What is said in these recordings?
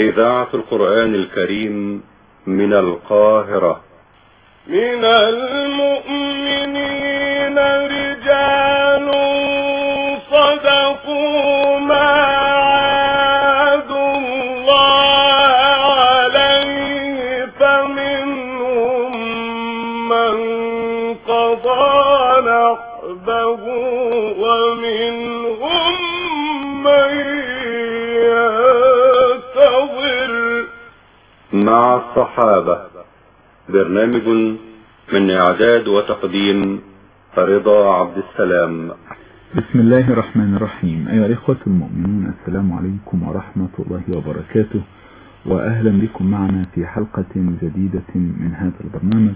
إذاعة القرآن الكريم من القاهرة. من المؤمنين رجال صدقوا ما عاهدوا الله عليه فمنهم من قضى نحبه ومنهم مع الصحابة. برنامج من إعداد وتقديم رضا عبد السلام. بسم الله الرحمن الرحيم. أيها الإخوة المؤمنون السلام عليكم ورحمة الله وبركاته. وأهلا بكم معنا في حلقة جديدة من هذا البرنامج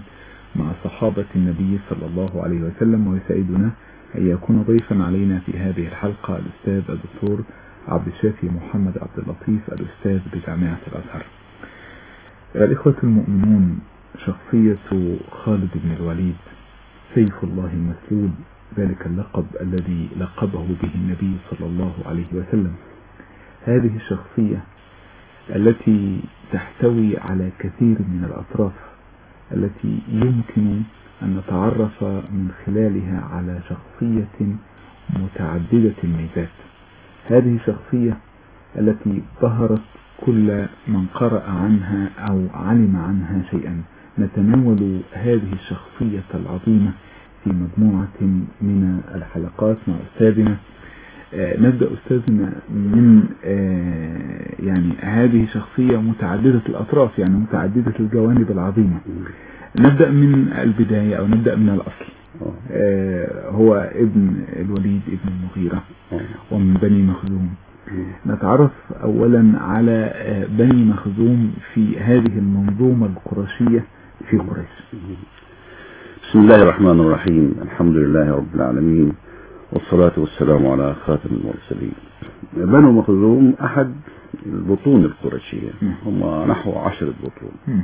مع صحابة النبي صلى الله عليه وسلم ويسعدنا أن يكون ضيفا علينا في هذه الحلقة الأستاذ الدكتور عبد الشافي محمد عبد اللطيف الأستاذ بجامعة الأزهر. الإخوة المؤمنون شخصية خالد بن الوليد سيف الله المسلول ذلك اللقب الذي لقبه به النبي صلى الله عليه وسلم. هذه الشخصية التي تحتوي على كثير من الأطراف التي يمكن أن نتعرف من خلالها على شخصية متعددة الميزات. هذه الشخصية التي ظهرت كل من قرأ عنها أو علم عنها شيئا. نتناول هذه الشخصية العظيمة في مجموعة من الحلقات مع أستاذنا. آه نبدأ أستاذنا من آه يعني هذه شخصية متعددة الأطراف يعني متعددة الجوانب العظيمة. نبدأ من البداية أو نبدأ من الأصل. آه. هو ابن الوليد ابن المغيرة ومن بني مخزوم. نتعرف أولا على بني مخزوم في هذه المنظومة القرشية في قريش. بسم الله الرحمن الرحيم. الحمد لله رب العالمين والصلاة والسلام على خاتم المرسلين. بنو مخزوم أحد البطون القرشية. هم نحو عشرة بطون.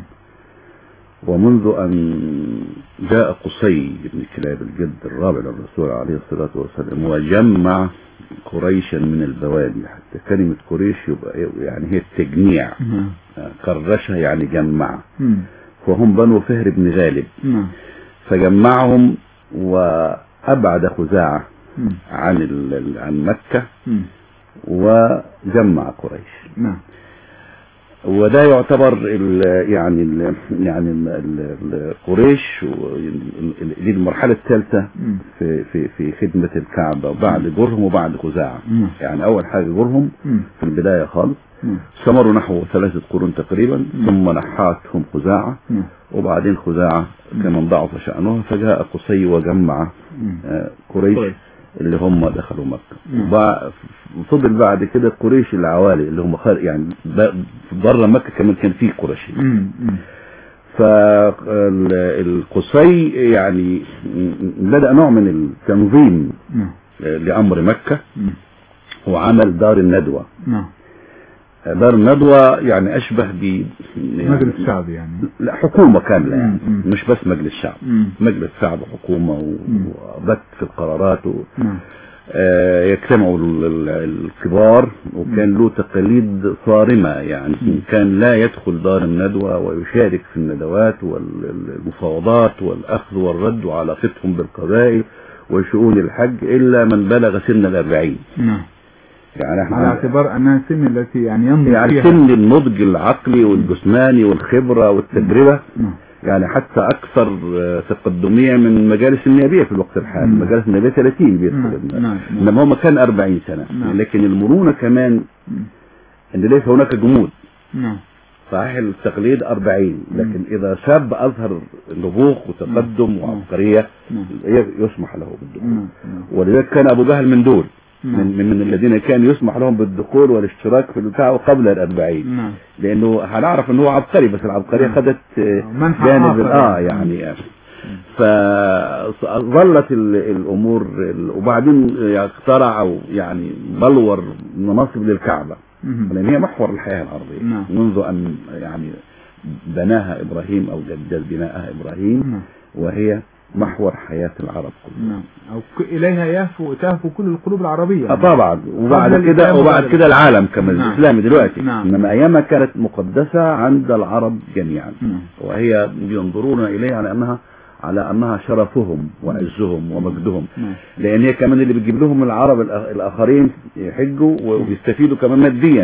ومنذ أن جاء قصي بن كلاب الجد الرابع للرسول عليه الصلاة والسلام وجمع قريشا من البوادي حتى كلمة قريش يبقى يعني هي التجميع. كرشها يعني جمع. وهم بنو فهر بن غالب. فجمعهم وأبعد خزاعة عن عن مكة وجمع قريش. وده يعتبر ال يعني ال يعني ال قريش دي المرحلة الثالثة في في في خدمة الكعبة بعد جرهم وبعد خزاعة. يعني أول حاجة جرهم في البداية خالص. استمروا نحو ثلاثة قرون تقريبا ثم نحاتهم خزاعة. وبعدين خزاعة كمان ضعف شأنها فجاء قصي وجمع قريش. اللي هم دخلوا مكة. فضل بعد كده قريش العوالي اللي هم خارج يعني بره مكة كمان كان في قريشي فالقصي يعني بدأ نوع من التنظيم لأمر مكة. وعمل دار الندوة. دار الندوة يعني أشبه ب مجلس شعبي يعني. لا حكومة كاملة يعني. مش بس مجلس شعب. مجلس شعب وحكومة وبث في القرارات و... آه يجتمعوا الكبار. وكان له تقاليد صارمة يعني. كان لا يدخل دار الندوة ويشارك في الندوات والمفاوضات والأخذ والرد وعلاقتهم بالقبائل وشؤون الحج إلا من بلغ سن الأربعين. نعم. يعني إحنا على اعتبار أنها سن التي يعني ينضج يعني فيها. سن النضج العقلي والجسماني والخبرة والتجربة. نعم. يعني حتى أكثر تقدمية من مجالس النيابية في الوقت الحالي. مم. مجالس النيابية 30 بيدخل نعم،. نعم، نعم. إنما هم كان 40 سنة. نعم. لكن المرونة كمان إن ليس هناك جمود. نعم. صحيح التقليد 40 لكن إذا شاب أظهر نبوغ وتقدم وعبقرية نعم. يسمح له بالدخول. نعم. نعم. ولذلك كان أبو جهل من دول. نعم. من, من, من الذين كان يسمح لهم بالدخول والاشتراك في البتاع قبل الأربعين نعم لأنه هنعرف أنه عبقري بس العبقرية نعم. خدت آه، جانب. آه يعني فظلت ال- الأمور ال- وبعدين اخترع أو يعني بلور مناصب للكعبة مهم. لأن هي محور الحياة الأرضية نعم. منذ أن يعني بناها إبراهيم أو جدد بناءها إبراهيم نعم. وهي محور حياة العرب كلهم نعم أو إليها يهفو تهفو كل القلوب العربية آه طبعا وبعد كده وبعد كده العالم كمان نعم. الإسلامي دلوقتي نعم. إنما أيامها كانت مقدسة عند العرب جميعا نعم. وهي ينظرون إليها على أنها على أنها شرفهم وعزهم ومجدهم. لأن هي كمان اللي بتجيب لهم العرب الآ- الآخرين يحجوا وبيستفيدوا كمان ماديا.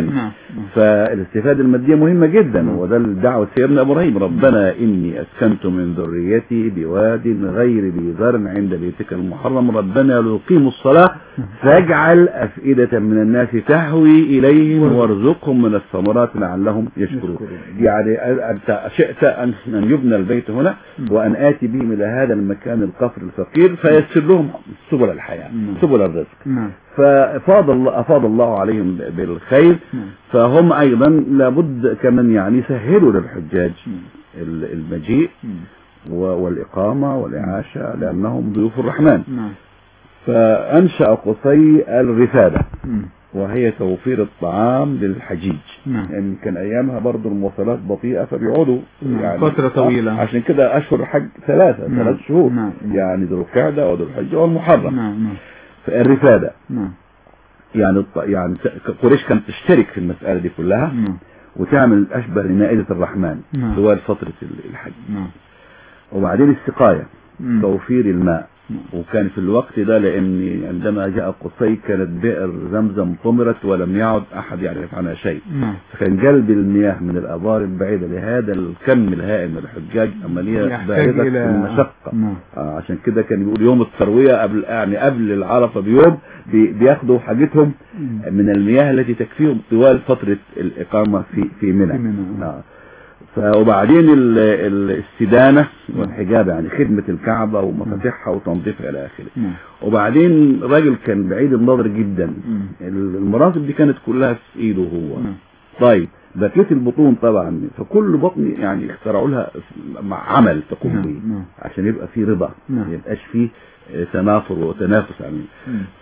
فالاستفادة المادية مهمة جدا وده الدعوة سيدنا إبراهيم. ربنا إني أسكنت من ذريتي بواد غير ذي زرع عند بيتك المحرم. ربنا ليقيموا الصلاة. فاجعل أفئدة من الناس تهوي إليهم وارزقهم من الثمرات لعلهم يشكرون. يعني شئت أن يبنى البيت هنا وأن آتي بهم إلى هذا المكان القفر الفقير فيسر لهم سبل الحياة نعم. سبل الرزق نعم فأفاض الله أفاض الله عليهم بالخير نعم. فهم أيضا لابد كمان يعني يسهلوا للحجاج. ال- المجيء. و- والإقامة والإعاشة لأنهم ضيوف الرحمن نعم فأنشأ قصي الرفادة نعم. وهي توفير الطعام للحجيج نعم. يعني كان أيامها برضو المواصلات بطيئة فبيقعدوا نعم. فترة طويلة. عشان كده أشهر الحج ثلاثة نعم. ثلاث شهور نعم. يعني ذو القعدة وذو الحجه والمحرم نعم نعم فالرفادة نعم يعني الط- يعني قريش كانت تشترك في المسألة دي كلها نعم وتعمل أشبه لمائدة الرحمن نعم. طوال فترة ال- الحج نعم وبعدين السقاية مم. توفير الماء نعم. وكان في الوقت ده لأن عندما جاء قصي كانت بئر زمزم طمرت ولم يعد أحد يعرف عنها شيء. نعم. فكان جلب المياه من الآبار البعيدة لهذا الكم الهائل من الحجاج بالغة إلى المشقة. نعم. آه عشان كده كان بيقول يوم التروية قبل يعني قبل العرفة بيوم بي- بياخدوا حاجتهم من المياه التي تكفيهم طوال فترة الإقامة في في منى. في منى. آه. وبعدين ال- ال- الاستدانة والحجاب يعني خدمة الكعبة ومفاتيحها وتنظيفها إلى آخره وبعدين الراجل كان بعيد النظر جدا. المراتب دي كانت كلها في إيده هو. طيب بقية البطون طبعا فكل بطن يعني اخترعوا لها عمل تقوم. به. عشان يبقى في رضا. ما يبقاش فيه تنافر وتنافس يعني.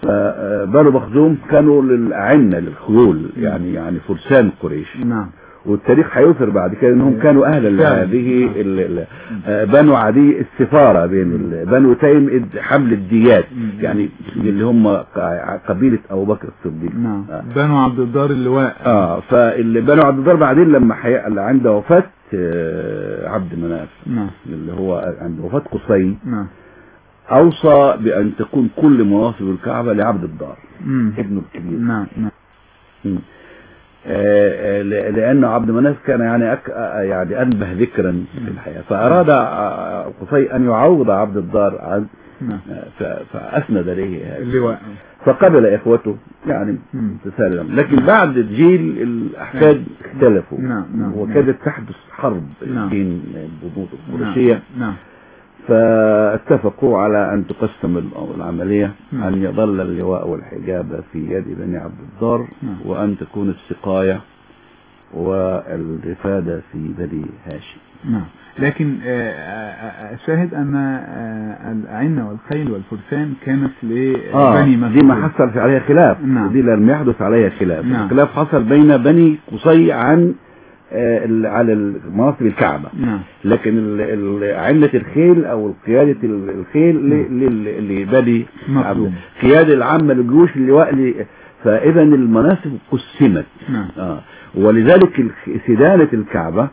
فبنو مخزوم كانوا للأعنة للخيول يعني يعني فرسان قريش نعم والتاريخ هيظهر بعد كده إنهم كانوا أهلا. لهذه آه، بنو عدي السفارة بين بنو تيم حمل الديات. يعني اللي هم قبيلة أبو بكر الصديق. نعم. آه. بنو عبد الدار اللواء. آه فاللي بنو عبد الدار بعدين لما عند وفاة آه، عبد مناف. نعم. اللي هو عند وفاة قصي. نعم. أوصى بأن تكون كل مناصب الكعبة لعبد الدار. ابنه الكبير. نعم نعم. لأن عبد مناف كان يعني أك... آه، يعني أنبه ذكرا في الحياة فأراد آه، قصي أن يعوض عبد الدار عن نعم آه، ف- فأسند إليه. اللواء فقبل إخوته يعني مم. تسالم لكن بعد جيل الأحفاد اختلفوا نعم، نعم. وكادت تحدث حرب نعم. بين البنود القرشية نعم نعم فاتفقوا على أن تقسم ال- العملية. أن يظل اللواء والحجابة في يد بني عبد الدار. وأن تكون السقاية والرفادة في بني هاشم نعم لكن آه، آه، الشاهد أن آه، الأعنة والخيل والفرسان كانت لبني مسعود دي ما حصل عليها خلاف نعم. دي لم يحدث عليها خلاف نعم. الخلاف حصل بين بني قصي عن آه، على مناصب الكعبة. نعم. لكن علة الخيل أو قيادة ال- الخيل لل- لبني قيادة العامة للجيوش اللواء فاذا المناصب قسمت. نعم. آه. ولذلك سدانة الكعبة.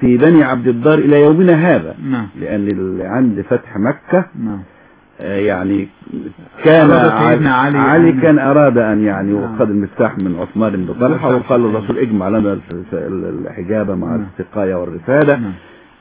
في بني عبد الدار إلى يومنا هذا. نعم. لأن عند فتح مكة نعم. آه، يعني كان علي علي أن- كان أراد أن يعني نعم. وخذ المفتاح من عثمان بن طلحة. وقال الرسول اجمع لنا الحجابة مع نعم. السقاية والرفادة نعم.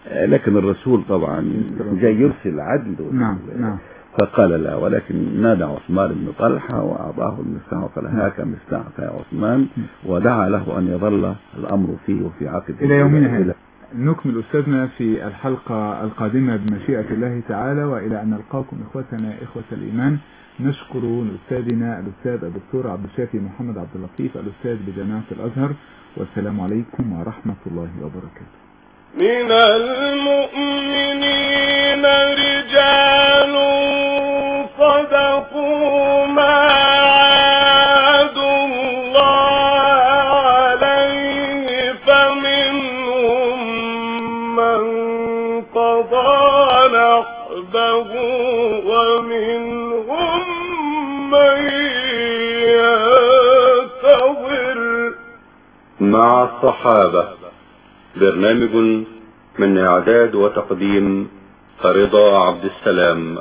آه، لكن الرسول طبعا جاي يرسل عدل. نعم نعم. فقال لا ولكن نادى عثمان بن طلحة وأعطاه المفتاح وقال هاك مفتاحك يا عثمان. ودعا له أن يظل الأمر فيه وفي عقد إلى يومنا هذا. نكمل أستاذنا في الحلقة القادمة بمشيئة الله تعالى وإلى أن نلقاكم إخوتنا إخوة الإيمان. نشكر أستاذنا الأستاذ الدكتور عبد الشافي محمد عبد اللطيف الأستاذ بجامعة الأزهر. والسلام عليكم ورحمة الله وبركاته. من المؤمنين قضى نحبه ومنهم من ينتظر. مع الصحابة برنامج من إعداد وتقديم رضا عبد السلام.